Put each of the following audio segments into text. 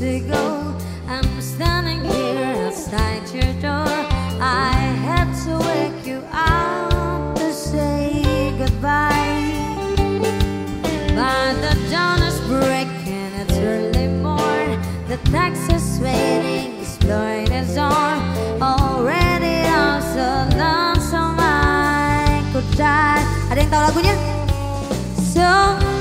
back, I'm standing here outside your door. I had to wake you up to say goodbye. But the dawn is breaking, it's early morn. The taxi is waiting, it's blowing its horn. Already I'm so lonesome I could die. Ada yang tahu lagunya? So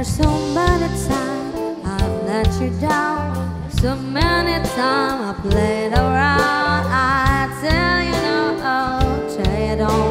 There's so many times I've let you down. So many times I played around. I tell you no, oh, tell you don't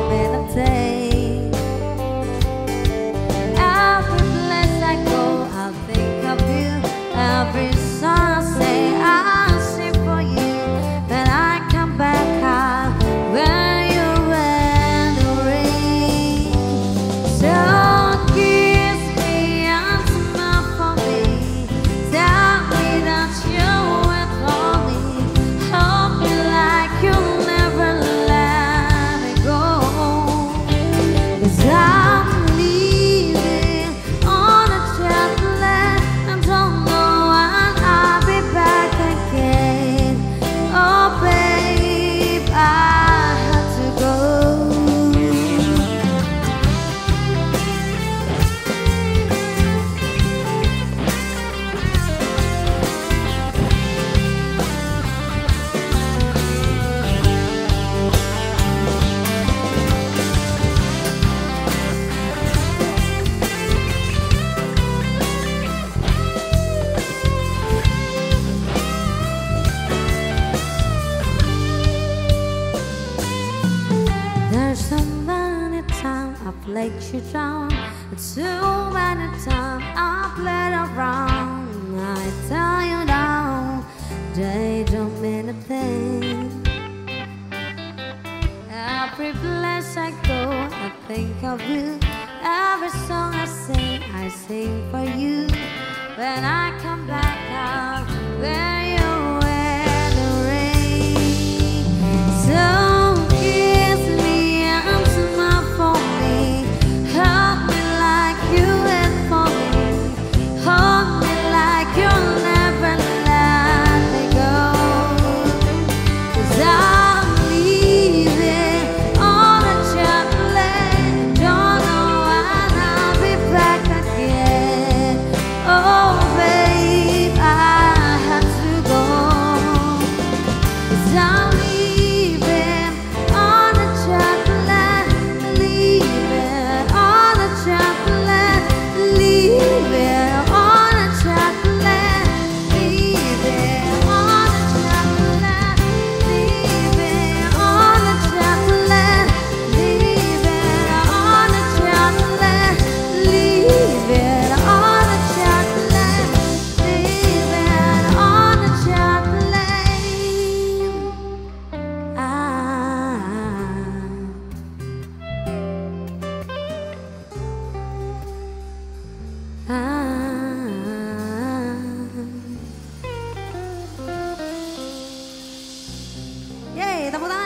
let you down. Too many times I played around. I tell you now, they don't mean a thing. Every place I go, I think of you. Every song I sing, I sing for you. When I come back out,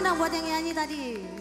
mana buat yang nyanyi tadi?